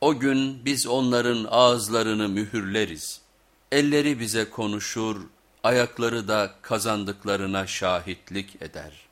O gün biz onların ağızlarını mühürleriz. Elleri bize konuşur, ayakları da kazandıklarına şahitlik eder.''